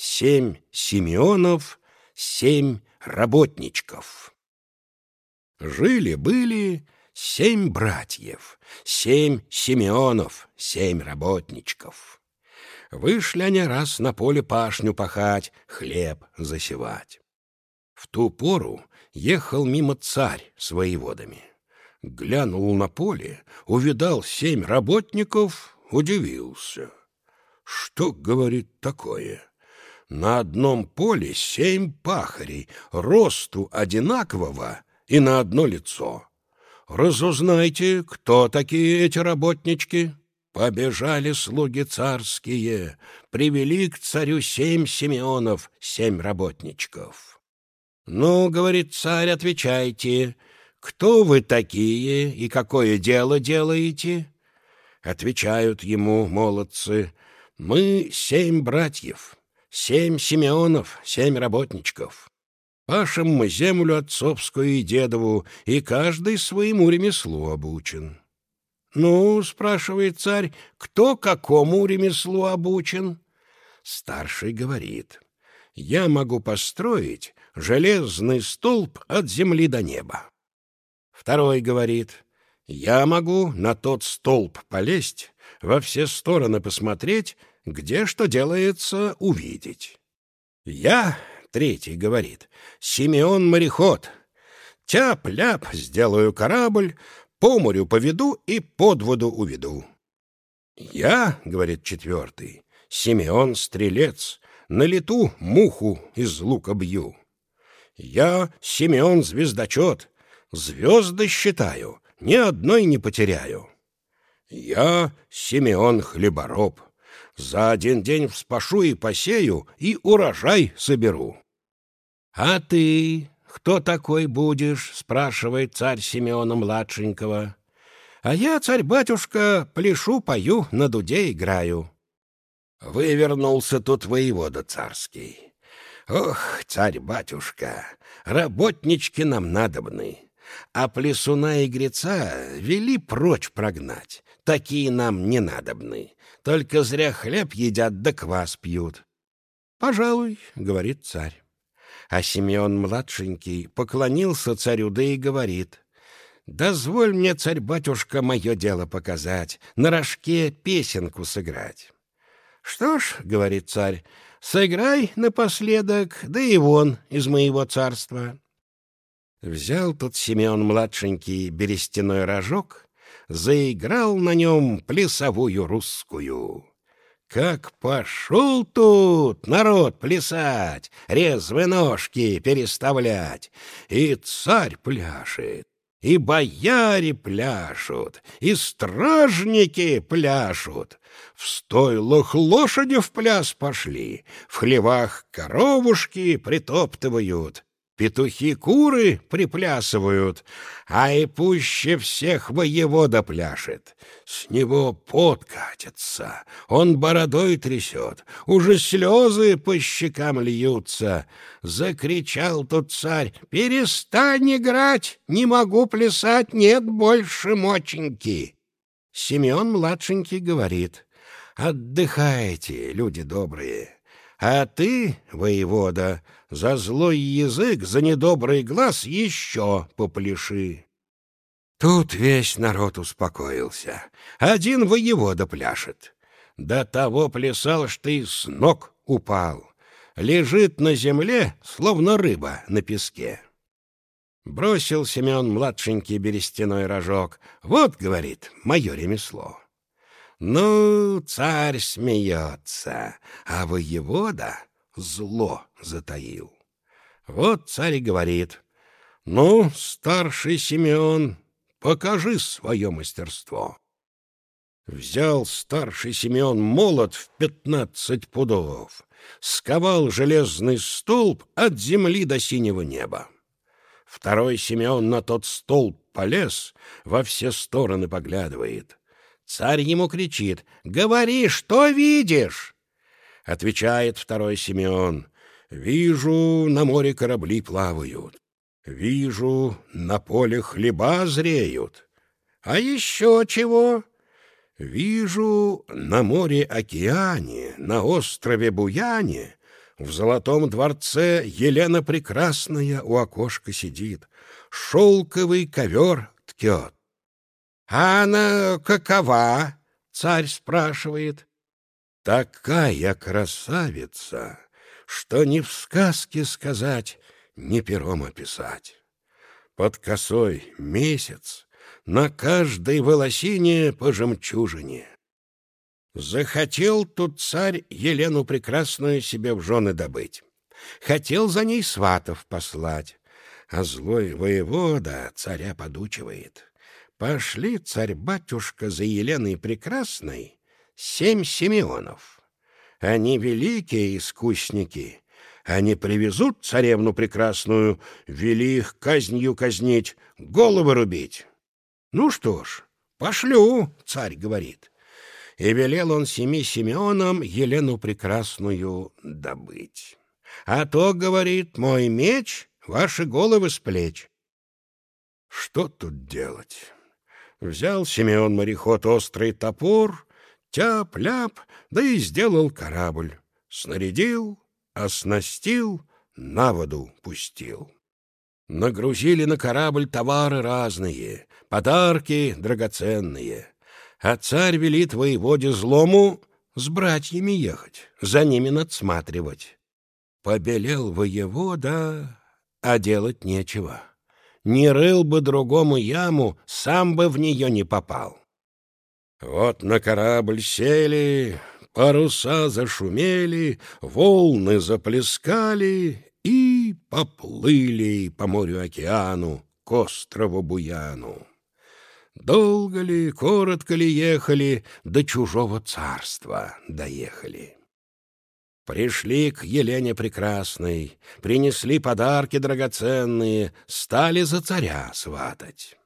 Семь Симеонов, семь работничков. Жили-были семь братьев, семь Симеонов, семь работничков. Вышли они раз на поле пашню пахать, хлеб засевать. В ту пору ехал мимо царь с воеводами. Глянул на поле, увидал семь работников, удивился. Что, говорит, такое? На одном поле семь пахарей, росту одинакового и на одно лицо. Разузнайте, кто такие эти работнички. Побежали слуги царские, привели к царю семь Симеонов, семь работничков. «Ну, — говорит царь, — отвечайте, кто вы такие и какое дело делаете?» Отвечают ему молодцы, «Мы семь братьев, семь Симеонов, семь работничков. Пашем мы землю отцовскую и дедову, и каждый своему ремеслу обучен». «Ну, — спрашивает царь, — кто какому ремеслу обучен?» Старший говорит, «Я могу построить железный столб от земли до неба». Второй говорит, «Я могу на тот столб полезть, во все стороны посмотреть, где что делается, увидеть». «Я, — третий говорит, — Симеон-мореход, тяп-ляп сделаю корабль, по морю поведу и под воду уведу». «Я, — говорит четвертый, — Симеон-стрелец, на лету муху из лука бью». «Я, Симеон-звездочет, звезды считаю, ни одной не потеряю». «Я, Симеон-хлебороб, за один день вспашу и посею, и урожай соберу». «А ты кто такой будешь?» — спрашивает царь Симеона-младшенького. «А я, царь-батюшка, пляшу, пою, на дуде играю». Вывернулся тут воевода царский. «Ох, царь-батюшка, работнички нам надобны, а плесуна и греца вели прочь прогнать, такие нам не надобны, только зря хлеб едят да квас пьют». «Пожалуй», — говорит царь. А Симеон-младшенький поклонился царю, да и говорит, «Дозволь мне, царь-батюшка, мое дело показать, на рожке песенку сыграть». «Что ж», — говорит царь, — «сыграй напоследок, да и вон из моего царства». Взял тут Симеон-младшенький берестяной рожок, заиграл на нем плясовую русскую. Как пошел тут народ плясать, резвые ножки переставлять, и царь пляшет, и бояре пляшут, и стражники пляшут. В стойлах лошади в пляс пошли, в хлевах коровушки притоптывают, Петухи-куры приплясывают, а и пуще всех воевода пляшет. С него пот катится, он бородой трясет, уже слезы по щекам льются. Закричал тут царь, «Перестань играть, не могу плясать, нет больше моченьки». Семен-младшенький говорит, «Отдыхайте, люди добрые». А ты, воевода, за злой язык, за недобрый глаз еще попляши. Тут весь народ успокоился. Один воевода пляшет. До того плясал, что и с ног упал. Лежит на земле, словно рыба на песке. Бросил Семен младшенький берестяной рожок. «Вот, — говорит, — мое ремесло». Ну, царь смеется, а воевода зло затаил. Вот царь говорит, «Ну, старший Симеон, покажи свое мастерство». Взял старший Симеон молот в пятнадцать пудов, сковал железный столб от земли до синего неба. Второй Симеон на тот столб полез, во все стороны поглядывает. Царь ему кричит «Говори, что видишь?» Отвечает второй Симеон «Вижу, на море корабли плавают, вижу, на поле хлеба зреют. А еще чего?» «Вижу, на море-океане, на острове Буяне В золотом дворце Елена Прекрасная у окошка сидит, шелковый ковер ткет. «А она какова?» — царь спрашивает. «Такая красавица, что ни в сказке сказать, ни пером описать. Под косой месяц, на каждой волосине по жемчужине. Захотел тут царь Елену Прекрасную себе в жены добыть. Хотел за ней сватов послать, а злой воевода царя подучивает. Пошли царь-батюшка за Еленой Прекрасной семь Симеонов. Они великие искусники. Они привезут царевну прекрасную, вели их казнью казнить, головы рубить. Ну что ж, пошлю, царь говорит и велел он семи Симеонам Елену Прекрасную добыть. А то, говорит, мой меч ваши головы с плеч. Что тут делать? Взял Симеон мореход острый топор, тяп-ляп, да и сделал корабль. Снарядил, оснастил, на воду пустил. Нагрузили на корабль товары разные, подарки драгоценные — а царь велит воеводе злому с братьями ехать, за ними надсматривать. Побелел воевода, а делать нечего. Не рыл бы другому яму, сам бы в нее не попал. Вот на корабль сели, паруса зашумели, волны заплескали и поплыли по морю-океану к острову Буяну. Долго ли, коротко ли ехали, до чужого царства доехали. Пришли к Елене Прекрасной, принесли подарки драгоценные, стали за царя сватать.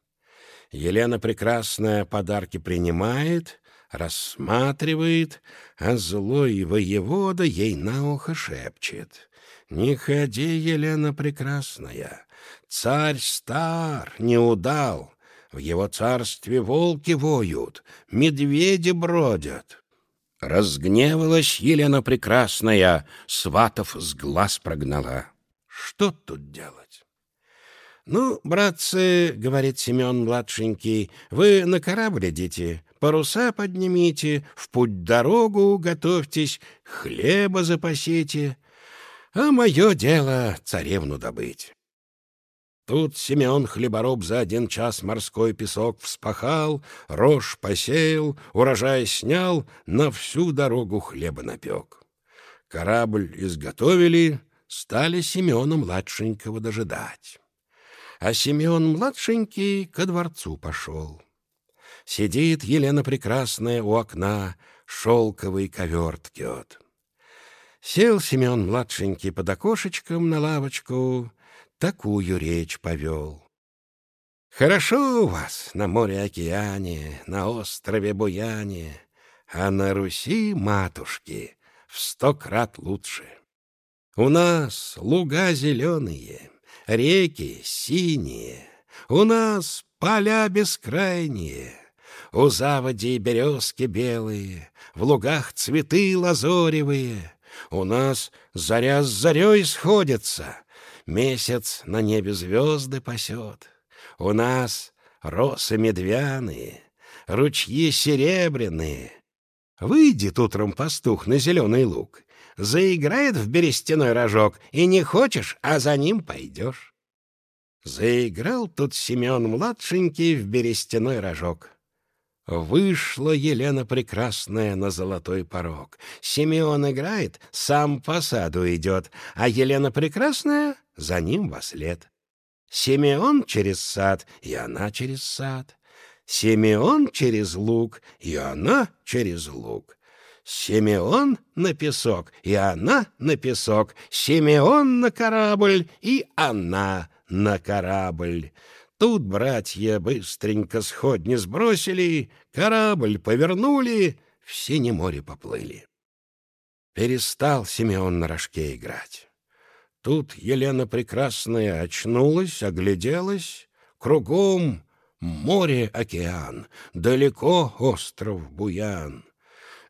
Елена Прекрасная подарки принимает, рассматривает, а злой воевода ей на ухо шепчет. «Не ходи, Елена Прекрасная, царь стар, не удал, в его царстве волки воют, медведи бродят. Разгневалась Елена Прекрасная, сватов с глаз прогнала. Что тут делать? «Ну, братцы, — говорит Семен-младшенький, — вы на корабль идите, паруса поднимите, в путь дорогу готовьтесь, хлеба запасите, а мое дело царевну добыть». Тут Семен Хлебороб за один час морской песок вспахал, рожь посеял, урожай снял, на всю дорогу хлеба напек. Корабль изготовили, стали Семена-младшенького дожидать. А Семен-младшенький ко дворцу пошел. Сидит Елена Прекрасная у окна, шелковый ковер ткет. Сел Семен-младшенький под окошечком на лавочку — такую речь повел. Хорошо у вас на море-океане, на острове Буяне, а на Руси, матушки, в сто крат лучше. У нас луга зеленые, реки синие, у нас поля бескрайние, у заводей березки белые, в лугах цветы лазоревые, у нас заря с зарей сходятся, Месяц на небе звезды пасет. У нас росы медвяные, ручьи серебряные. Выйдет утром пастух на зеленый луг, заиграет в берестяной рожок, и не хочешь, а за ним пойдешь. Заиграл тут Семен-младшенький в берестяной рожок. Вышла Елена Прекрасная на золотой порог. Симеон играет, сам по саду идет, а Елена Прекрасная за ним во след. Симеон через сад, и она через сад. Симеон через луг, и она через луг. Симеон на песок, и она на песок. Симеон на корабль, и она на корабль. Тут братья быстренько сходни сбросили, корабль повернули, в синее море поплыли. Перестал Симеон на рожке играть. Тут Елена Прекрасная очнулась, огляделась. Кругом море-океан, далеко остров Буян.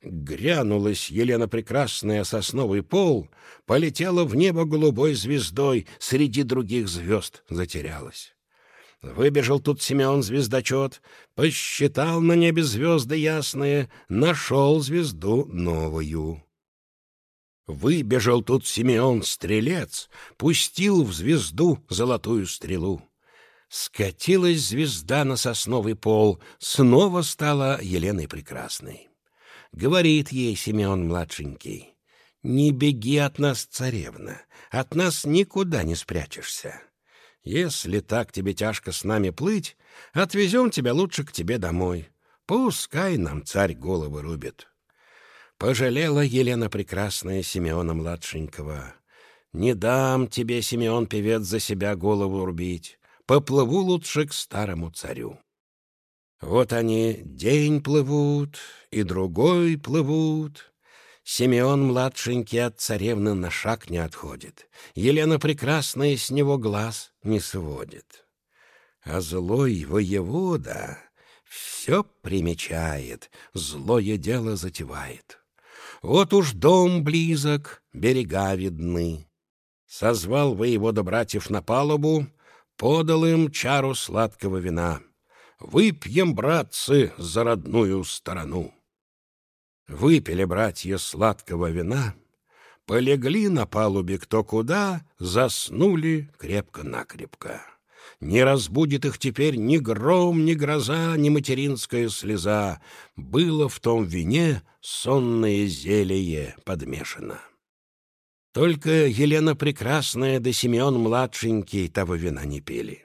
Грянулась Елена Прекрасная сосновый пол, полетела в небо голубой звездой, среди других звезд затерялась. Выбежал тут Симеон звездочет, посчитал на небе звезды ясные, нашел звезду новую. Выбежал тут Симеон стрелец, пустил в звезду золотую стрелу. Скатилась звезда на сосновый пол, снова стала Еленой Прекрасной. Говорит ей Симеон младшенький, «Не беги от нас, царевна, от нас никуда не спрячешься. Если так тебе тяжко с нами плыть, отвезем тебя лучше к тебе домой. Пускай нам царь головы рубит». Пожалела Елена Прекрасная Симеона-младшенького. «Не дам тебе, Симеон, певец, за себя голову рубить поплыву лучше к старому царю. Вот они день плывут, и другой плывут. Симеон младшенький от царевны на шаг не отходит. Елена прекрасная с него глаз не сводит. А злой воевода все примечает, злое дело затевает. Вот уж дом близок, берега видны. Созвал воевода братьев на палубу, подал им чару сладкого вина. «Выпьем, братцы, за родную сторону!» Выпили братья сладкого вина, полегли на палубе кто куда, заснули крепко-накрепко. Не разбудит их теперь ни гром, ни гроза, ни материнская слеза. Было в том вине сонное зелье подмешано. Только Елена Прекрасная да Симеон Младшенький того вина не пили.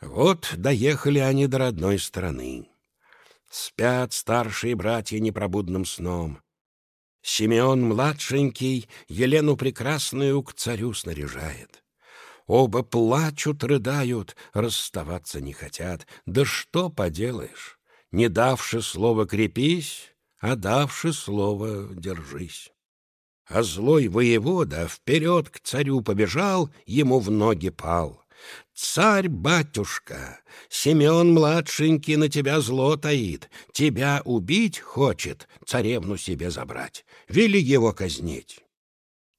Вот доехали они до родной страны. Спят старшие братья непробудным сном. Симеон Младшенький Елену Прекрасную к царю снаряжает. Оба плачут, рыдают, расставаться не хотят. Да что поделаешь, не давши слова крепись, а давши слово держись а злой воевода вперед к царю побежал, ему в ноги пал. «Царь-батюшка, Симеон-младшенький на тебя зло таит, тебя убить хочет, царевну себе забрать, вели его казнить».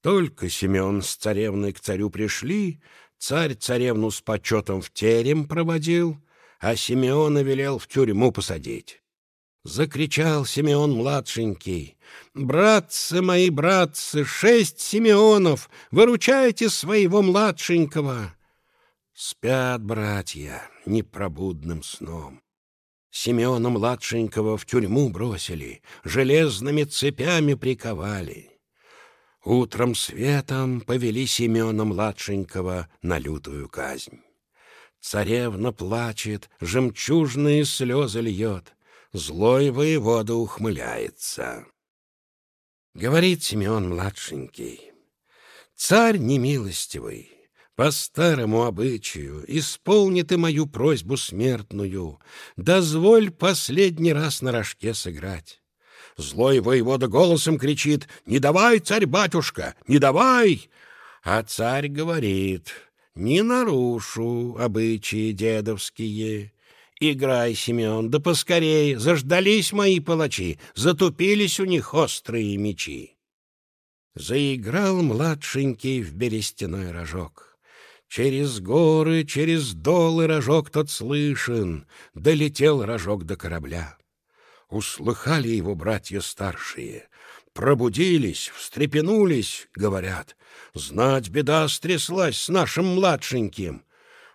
Только Симеон с царевной к царю пришли, царь царевну с почетом в терем проводил, а Симеона велел в тюрьму посадить. Закричал Симеон-младшенький. «Братцы мои, братцы, шесть Симеонов, выручайте своего младшенького!» Спят братья непробудным сном. Симеона-младшенького в тюрьму бросили, железными цепями приковали. Утром светом повели Семена-младшенького на лютую казнь. Царевна плачет, жемчужные слезы льет злой воевода ухмыляется. Говорит Семен-младшенький, «Царь немилостивый, по старому обычаю, исполни ты мою просьбу смертную, дозволь последний раз на рожке сыграть». Злой воевода голосом кричит, «Не давай, царь-батюшка, не давай!» А царь говорит, «Не нарушу обычаи дедовские, Играй, Семен, да поскорей, заждались мои палачи, затупились у них острые мечи. Заиграл младшенький в берестяной рожок. Через горы, через долы рожок тот слышен, долетел рожок до корабля. Услыхали его братья старшие, пробудились, встрепенулись, говорят, знать беда стряслась с нашим младшеньким.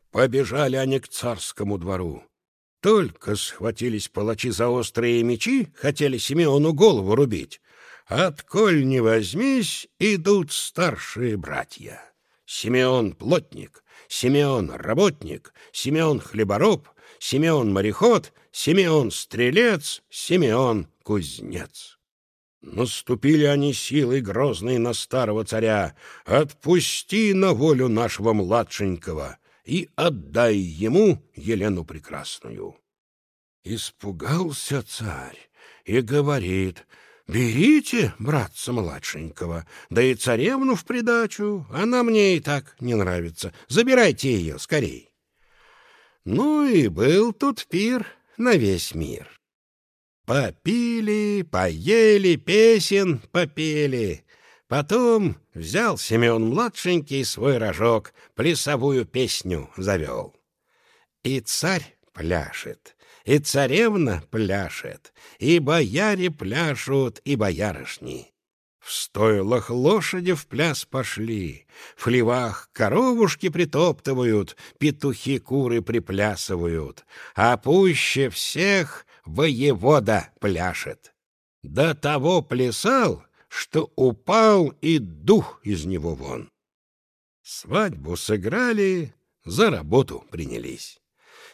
Побежали они к царскому двору. Только схватились палачи за острые мечи, хотели Симеону голову рубить. Отколь не возьмись, идут старшие братья. Симеон — плотник, Симеон — работник, Симеон — хлебороб, Симеон — мореход, Симеон — стрелец, Симеон — кузнец. Наступили они силой грозной на старого царя. «Отпусти на волю нашего младшенького!» и отдай ему Елену Прекрасную. Испугался царь и говорит, «Берите, братца младшенького, да и царевну в придачу, она мне и так не нравится. Забирайте ее скорей». Ну и был тут пир на весь мир. Попили, поели, песен попели. Потом взял Семен-младшенький свой рожок, плясовую песню завел. И царь пляшет, и царевна пляшет, и бояре пляшут, и боярышни. В стойлах лошади в пляс пошли, в хлевах коровушки притоптывают, петухи куры приплясывают, а пуще всех воевода пляшет. До того плясал, что упал и дух из него вон. Свадьбу сыграли, за работу принялись.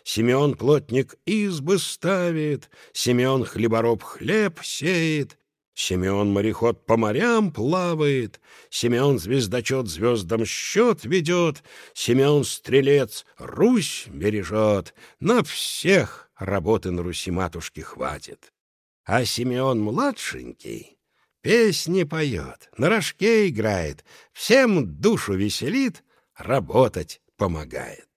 Семен плотник избы ставит, Семен хлебороб хлеб сеет, Семен мореход по морям плавает, Семен звездочет звездам счет ведет, Семен стрелец Русь бережет, На всех работы на Руси матушки хватит. А Семен младшенький песни поет, на рожке играет, Всем душу веселит, работать помогает.